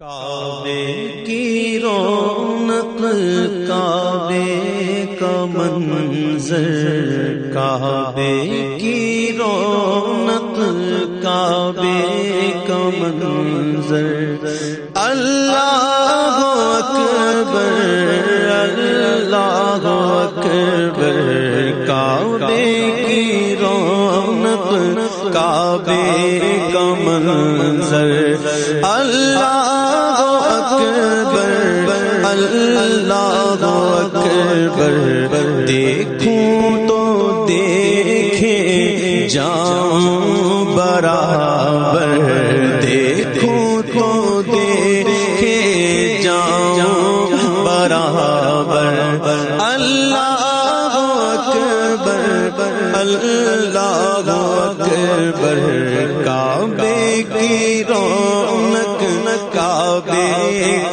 کعبے کی رونق، کعبے کا منظر، کعبے کی رونق، کعبے کا منظر۔ اللہ اکبر اللہ اکبر، کعبے کی رونق، کعبے کا منظر۔ اللہ اکبر اللہ اکبر دیکھوں تو دیکھے جاؤں برابر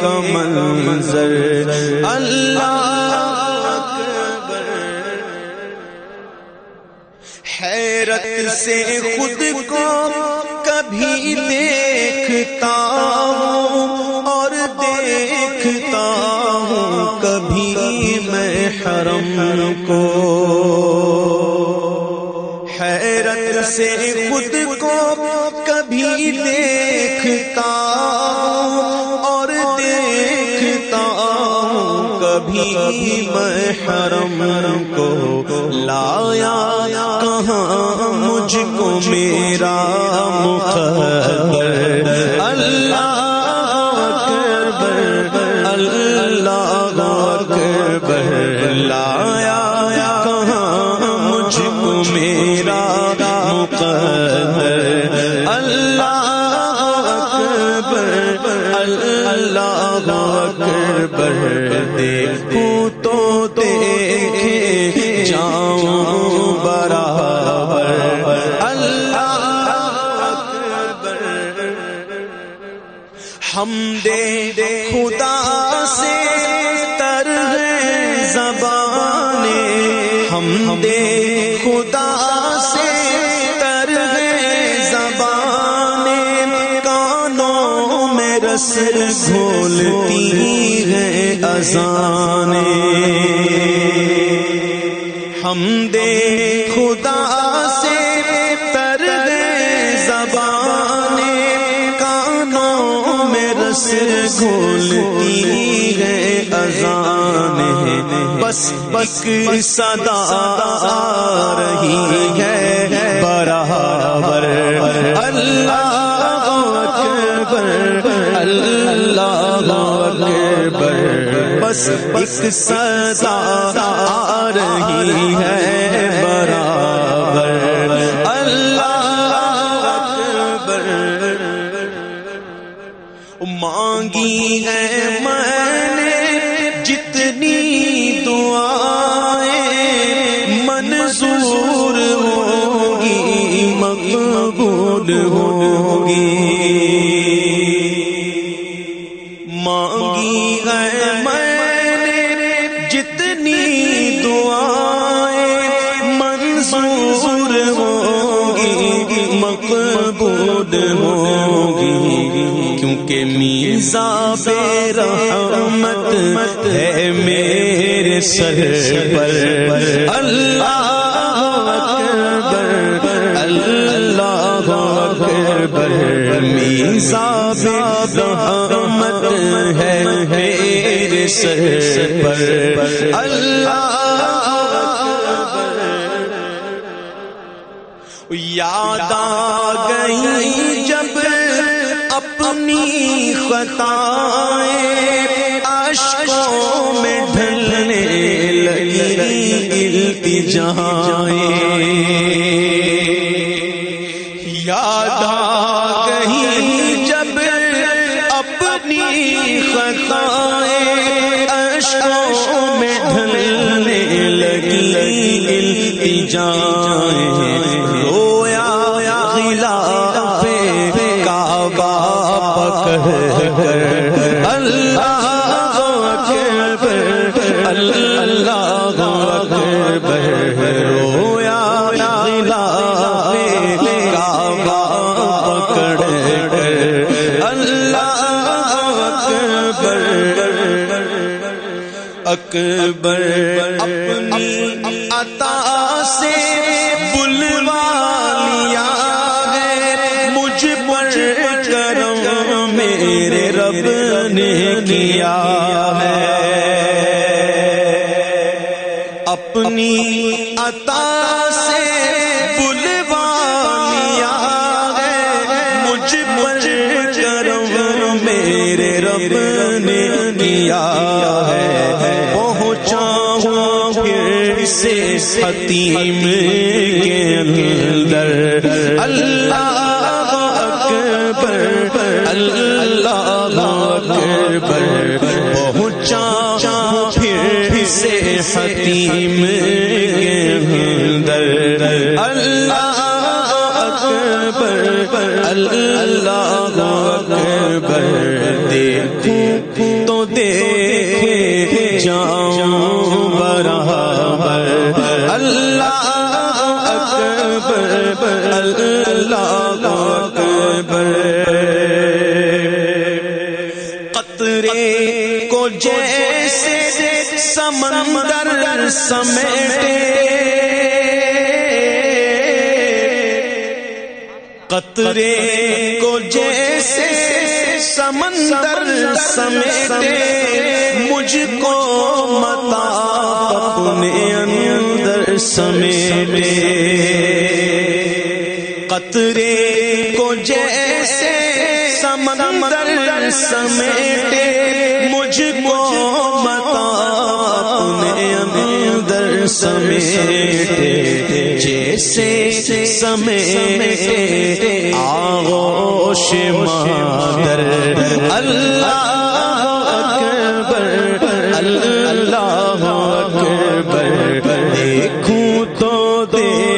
کا منظر۔ اللہ اکبر۔ حیرت سے خود کو کبھی دیکھتا ہوں اور دیکھتا ہوں کبھی میں حرم کو۔ حیرت سے خود کو کبھی دیکھتا ہوں کبھی میں حرم کو لایا؟ کہاں مجھ کو میرا مقدر اللہ اکبر اللہ اکبر، لایا؟ کہاں مجھ کو میرا خدا سے تر زبانے کانوں میں رس گھولتی ہے ازانے ہم دے خدا سے تر زبانے کانوں میں رس گھولتی بس بس صدا رہی ہے، برابر۔ اللہ اکبر اللہ اکبر۔ بس بس صدا رہی ہے، برابر۔ اللہ اکبر۔ مانگی ہے میں ہوگی۔ مانگی ہے میں نے جتنی دعائیں منظور ہوگی، مقبول ہوگی۔ کیونکہ میزا رحمت ہے میرے سر پر۔ اللہ اکبر میزا رحمت ہے میرے سر پر۔ اللہ یاد آ گئی جب اپنی خطائیں اشکوں میں ڈھلنے لگی۔ التجائیں التجائیں رویا غلاف کعبہ پکڑ کر اللہ اکبر اللہ اکبر رویا غلاف کعبہ پکڑ کر۔ اللہ اکبر۔ رب نے کیا ہے اپنی عطا سے بلوا لیا ہے مجھ پر کرم میرے رب نے کیا ہے۔ پہنچاؤں پھر سے حتیم کے اندر۔ اللہ اکبر، اللہ اکبر پہنچا پھر سے حتیم سمندر سمیٹے۔ قطرے کو جیسے سمندر سمیٹے۔ مجھ کو متا اپنے اندر سمیٹے۔ قطرے کو جیسے سمندر سمیٹے۔ مجھ کو اندر سمیٹے جیسے سمیٹے آغوش مادر۔ اللہ اکبر اللہ اکبر۔ دیکھوں تو دے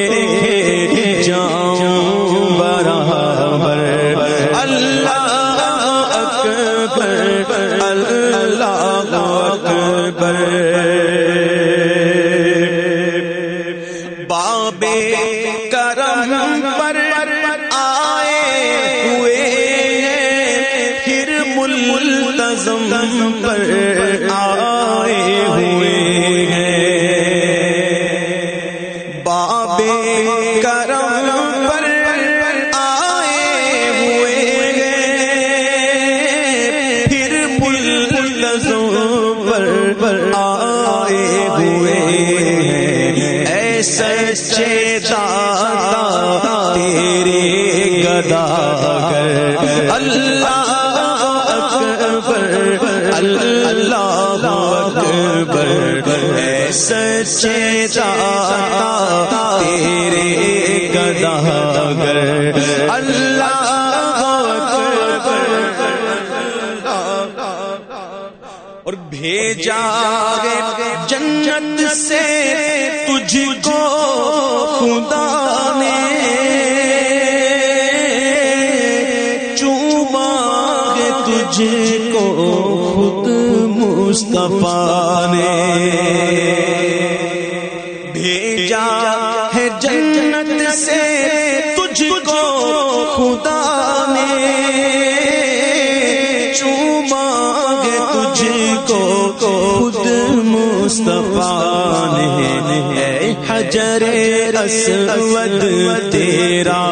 سچے دادا تیرے گداگر اللہ اور بھیجا جنت سے تجھ کو خدا نے چوما تجھ کو خود مصطفیٰ نے بھیجا ہے جنت سے تجھ کو خدا نے۔ چوما تجھ کو خود مصطفیٰ نے۔ حجر اسود، تیرا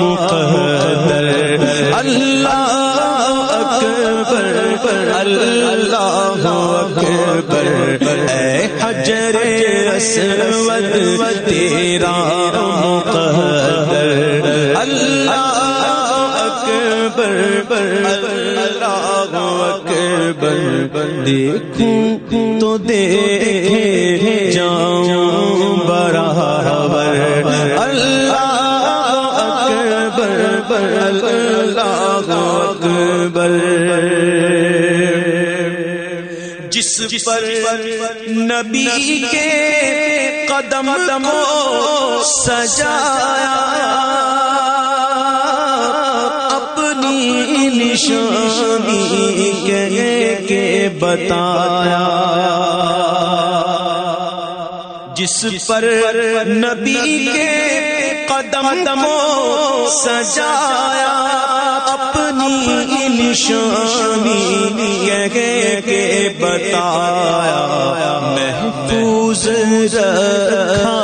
مقدر۔ اللہ اللہ اکبر اے حجر اسود تیرا مقدر۔ اللہ اکبر اللہ اکبر۔ دیکھوں تو دیکھ جس پر نبی کے قدم کو سجایا اپنی نشانی کہہ کے بتایا۔ جس پر نبی کے قدم کو سجایا اپنی نشانی کہہ کے بتایا، محفوظ رکھا،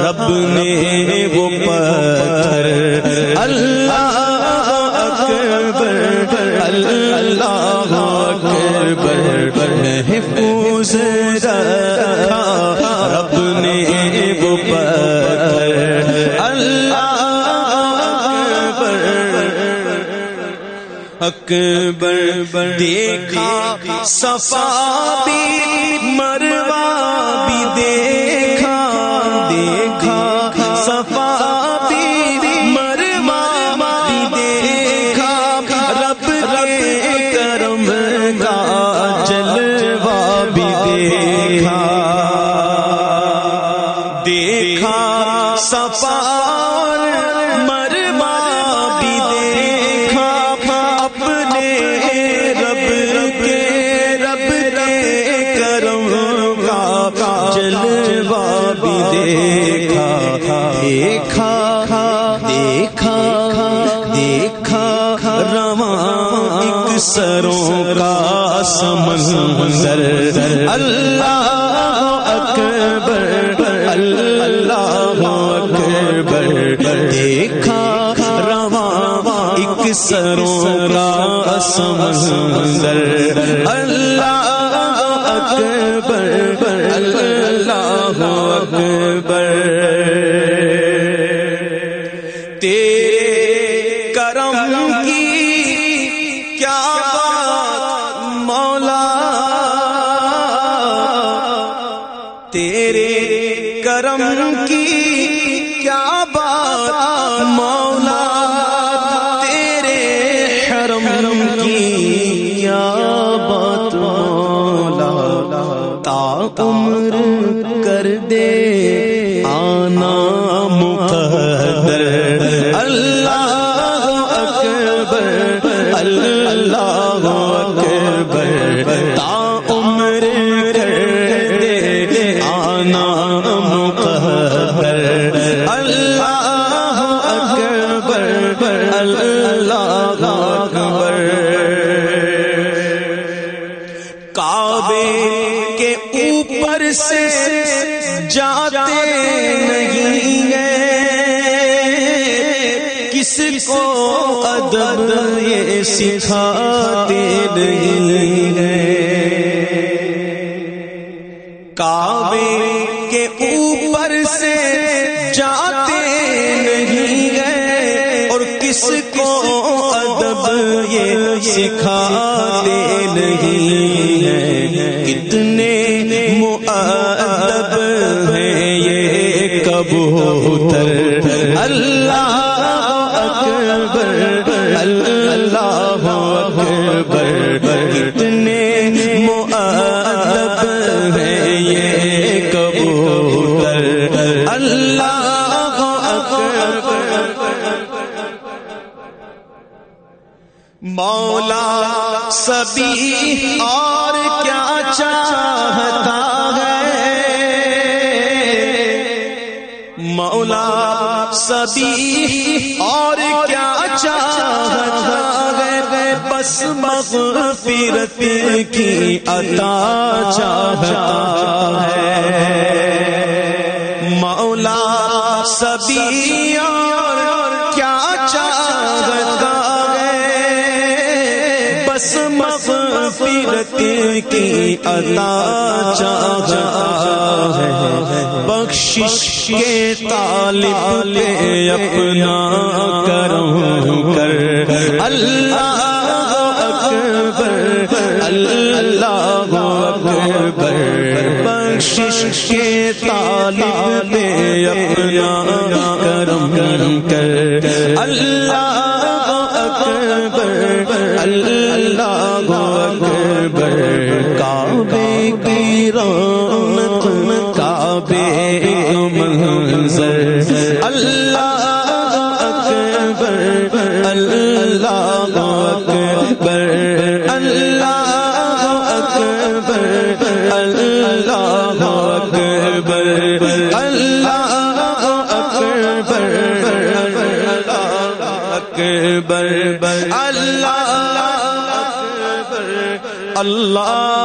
رب نے وہ پتھر اللہ اکبر اللہ اکبر، محفوظ رکھا۔ اکبر دیکھا صفا بھی مروا بھی دیکھا۔ سروں کا سمندر اللہ اکبر اللہ اکبر۔ دیکھا رواں ایک سروں کا سمندر اللہ اکبر سے جاتے نہیں گئے کس کو ادب یہ سکھاتے نہیں گئے کعبے کے اوپر سے جاتے نہیں گئے اور کس کو ادب یہ سکھاتے نہیں سبھی اور کیا چاہتا ہے؟ مولا سبھی اور کیا چاہتا ہے؟ بس مغفرت کی عطا چاہتا ہے۔ مولا سبھی مغفرت کی عطا چاہتا ہے۔ بخشش کے طالب پہ اپنا کرم کر۔ اللہ اکبر اللہ اکبر۔ بخشش کے طالب پہ اپنا اکبر اللہ اکبر اللہ اکبر اللہ اکبر اکبر اللہ اللہ